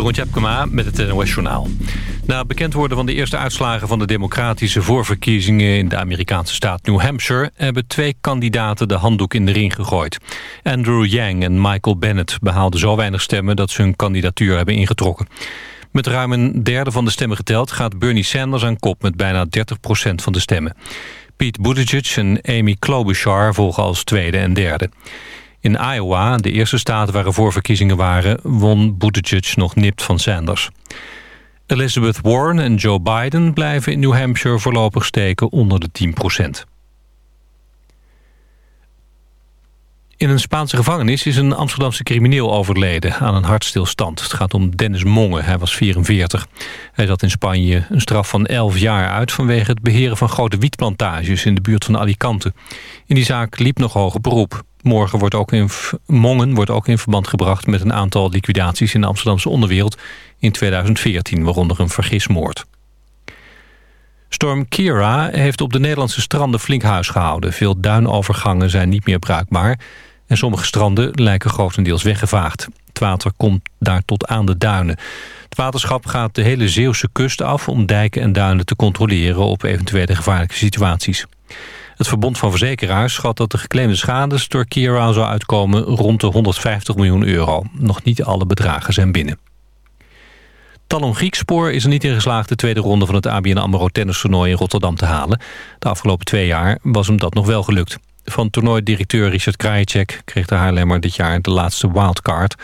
Jeroen Tjepkema met het NOS Journaal. Na bekend worden van de eerste uitslagen van de democratische voorverkiezingen... in de Amerikaanse staat New Hampshire... hebben twee kandidaten de handdoek in de ring gegooid. Andrew Yang en Michael Bennett behaalden zo weinig stemmen... dat ze hun kandidatuur hebben ingetrokken. Met ruim een derde van de stemmen geteld... gaat Bernie Sanders aan kop met bijna 30% van de stemmen. Pete Buttigieg en Amy Klobuchar volgen als tweede en derde. In Iowa, de eerste staat waar er voorverkiezingen waren... won Buttigieg nog nipt van Sanders. Elizabeth Warren en Joe Biden blijven in New Hampshire voorlopig steken onder de 10% In een Spaanse gevangenis is een Amsterdamse crimineel overleden aan een hartstilstand. Het gaat om Dennis Monge, hij was 44. Hij zat in Spanje een straf van 11 jaar uit... vanwege het beheren van grote wietplantages in de buurt van Alicante. In die zaak liep nog hoger beroep. Morgen wordt ook in Mongen wordt ook in verband gebracht met een aantal liquidaties in de Amsterdamse onderwereld in 2014, waaronder een vergismoord. Storm Kira heeft op de Nederlandse stranden flink huis gehouden. Veel duinovergangen zijn niet meer bruikbaar en sommige stranden lijken grotendeels weggevaagd. Het water komt daar tot aan de duinen. Het waterschap gaat de hele Zeeuwse kust af om dijken en duinen te controleren op eventuele gevaarlijke situaties. Het Verbond van Verzekeraars schat dat de geclaimde schades door Kira zou uitkomen rond de 150 miljoen euro. Nog niet alle bedragen zijn binnen. Talon Griekspoor is er niet in geslaagd de tweede ronde van het ABN AMRO tennistoernooi in Rotterdam te halen. De afgelopen twee jaar was hem dat nog wel gelukt. Van toernooidirecteur Richard Krajicek kreeg de Haarlemmer dit jaar de laatste wildcard.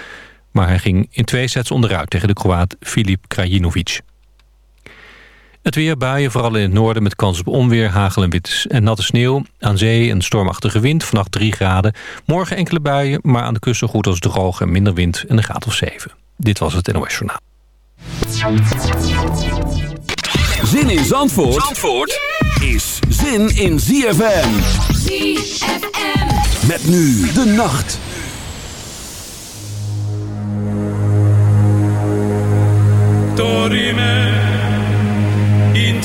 Maar hij ging in twee sets onderuit tegen de Kroaat Filip Krajinovic. Het weer buien, vooral in het noorden met kans op onweer, hagel en, wit en natte sneeuw. Aan zee een stormachtige wind, vannacht 3 graden. Morgen enkele buien, maar aan de kust zo goed als droog en minder wind en een graad of 7. Dit was het NOS Journaal. Zin in Zandvoort, Zandvoort is zin in ZFM. ZFM. Met nu de nacht. Dorime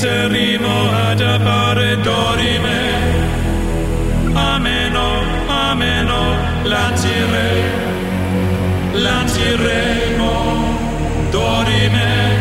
interimo ad appare dorime ameno ameno lancire lanciremo dorime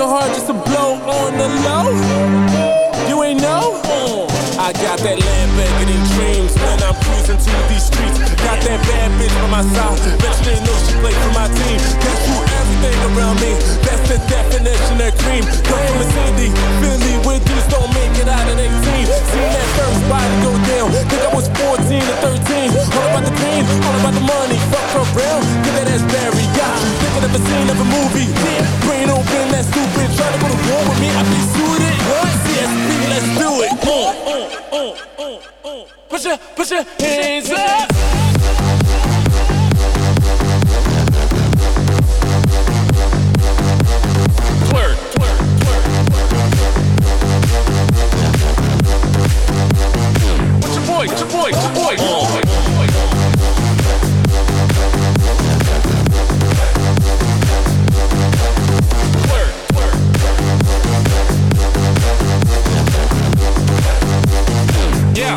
working hard just to blow on the low. You ain't know? I got that Lamborghini dreams when I'm cruising to these streets. Got that bad bitch on my side. Bet you didn't know she played for my team. Got you everything around me. That's the definition of cream. Come from a city, Philly, where dudes don't make it out at 18. Seen that first body go down. Think I was 14 or 13. All about the green, all about the money. Fuck her brown, get that ass Barry. Got you thinking of a scene of a movie. Yeah, brain open, that stupid. Try to go to war with me, I be suited. What? CSB, let's do it. Uh, uh, uh, uh, uh. Put your, put your hands up. Boy? What's your boy? What's your boy? Twerk, twerk. Yeah,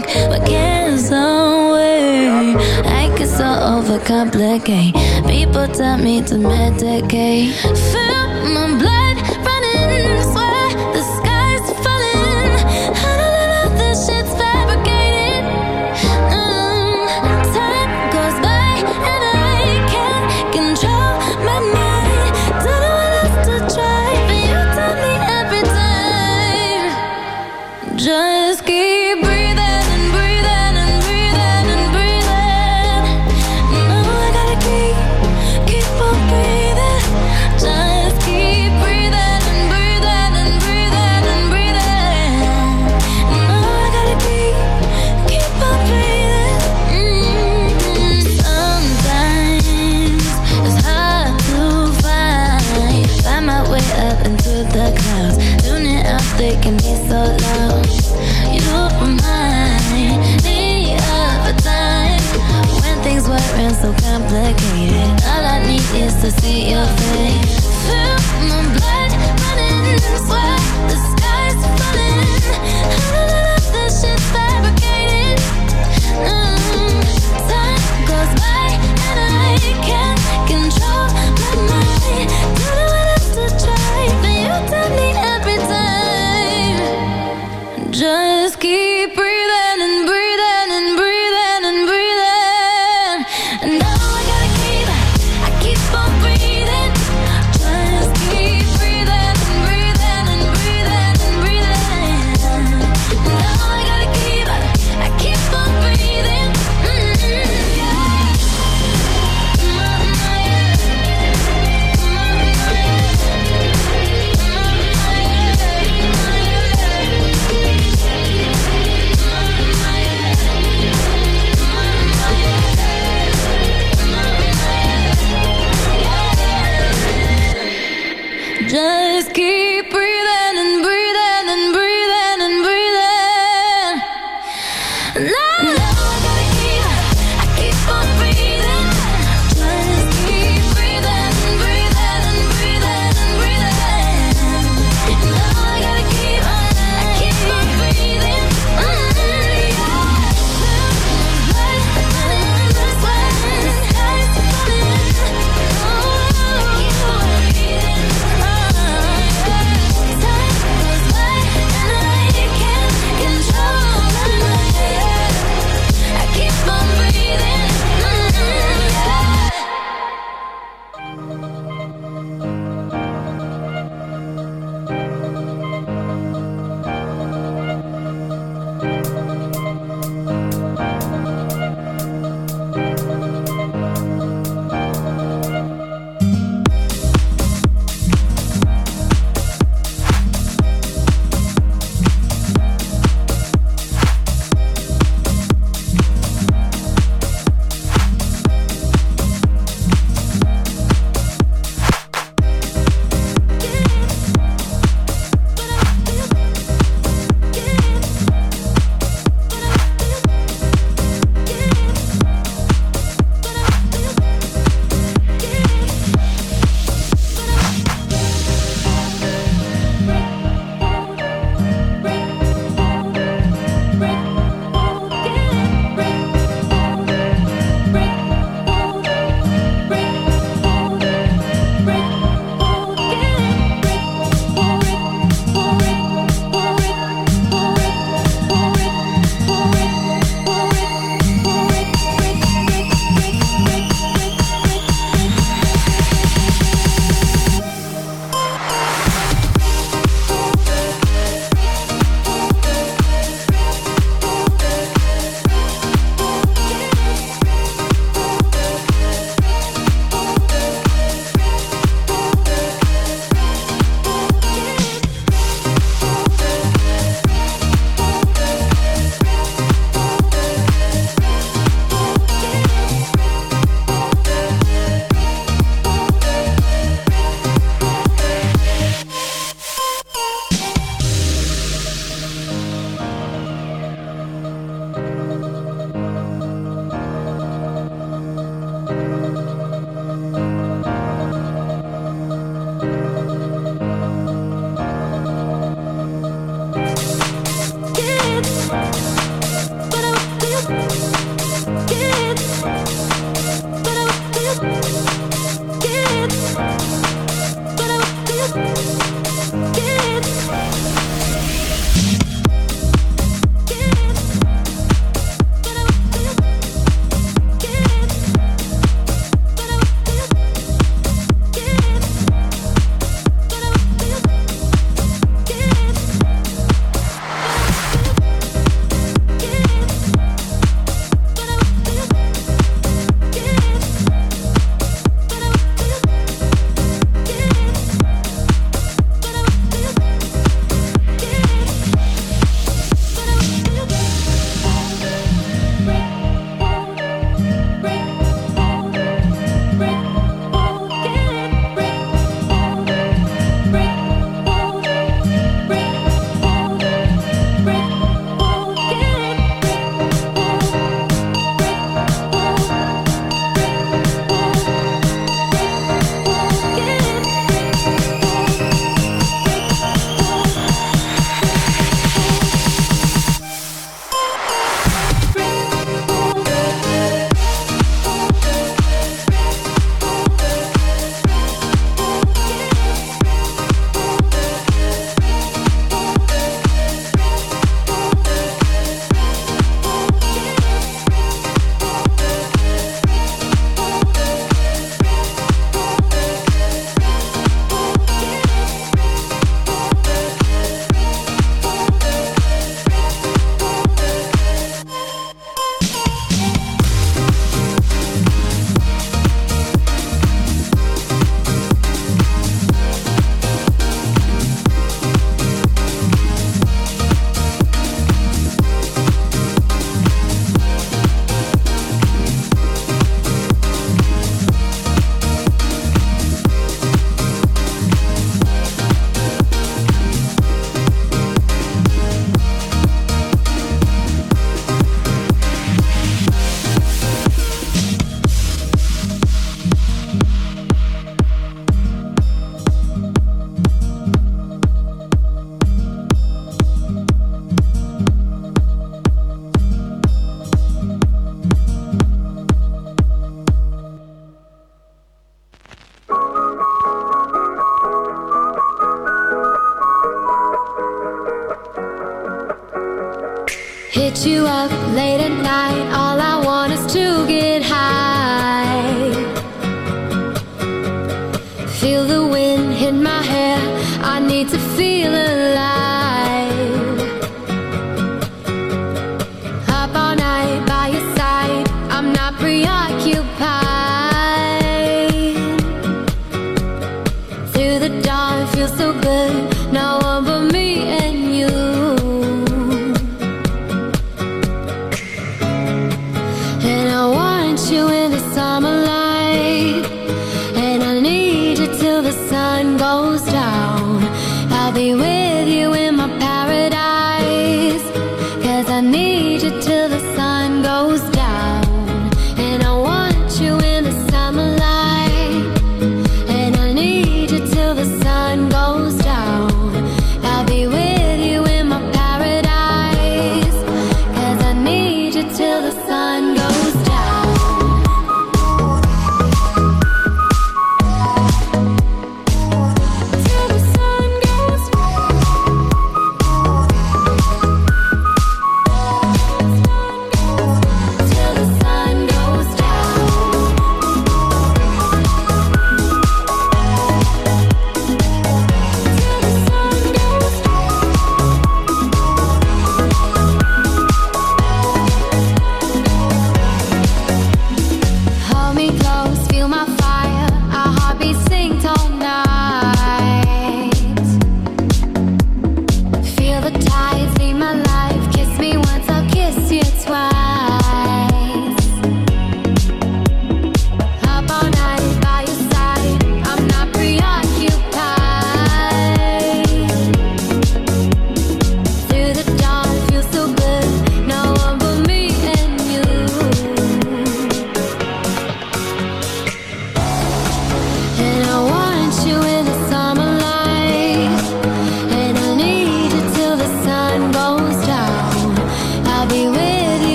break my cares away. I get so overcomplicate. People tell me to medicate. Fill my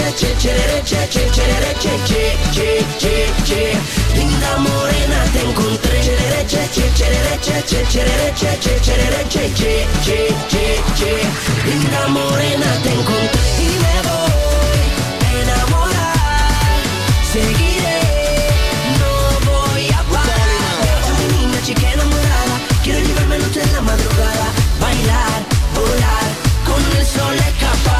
che, che, che, che, che, che, che, linda morena te encontré. Che, che, che, che, che, che, te encontré. Enamorar, seguiré, no voy a parar. Niña quiero llevarme la madrugada, bailar, volar, con el sol escapar.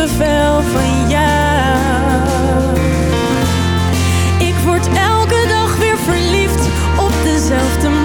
kippenvel van jou. Ik word elke dag weer verliefd op dezelfde man.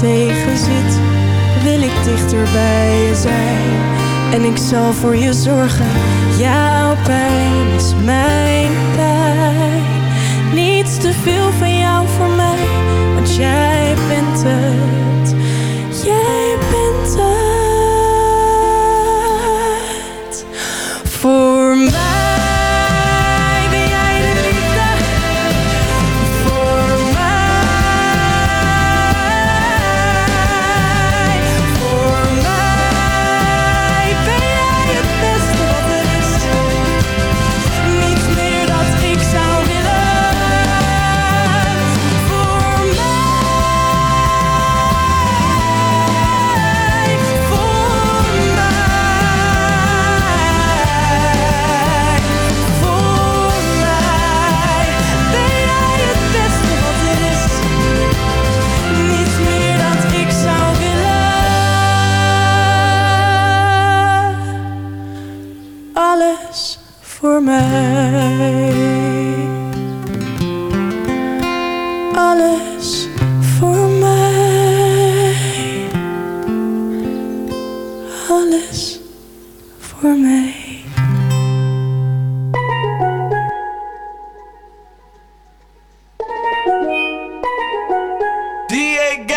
Tegen zit, wil ik dichter bij je zijn. En ik zal voor je zorgen. Jouw pijn is mijn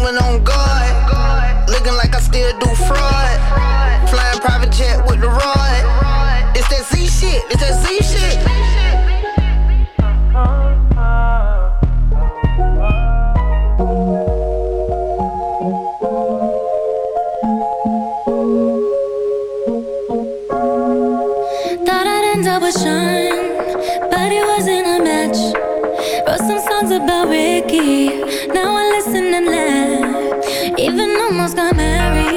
even on guard. Looking like I still do fraud. Flying private jet with the rod. It's that Z shit. It's that Z shit. Thought I'd end up with but it wasn't a match. Wrote some songs about Ricky. Now I listen and laugh. Even almost got married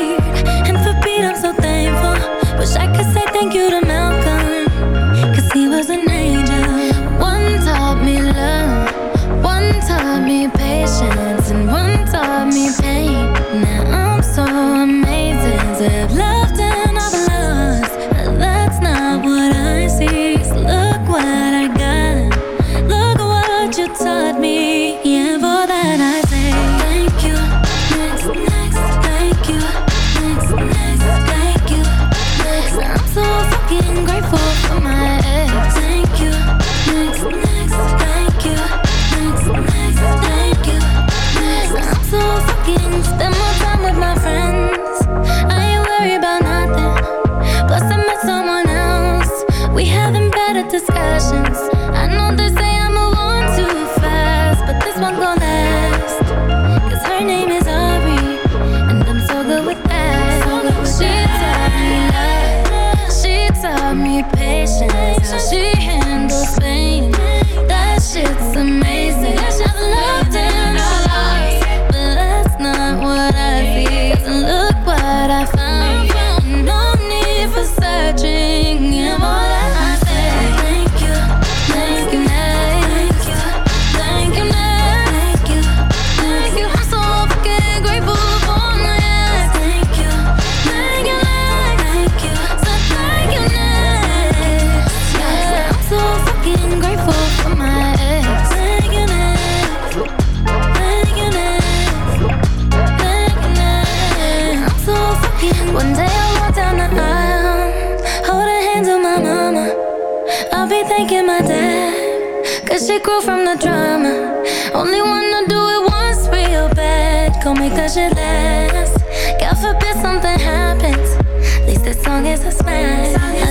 from the drama. Only wanna do it once real bad. Call me cause shit last. God forbid something happens. At least as long as I smash.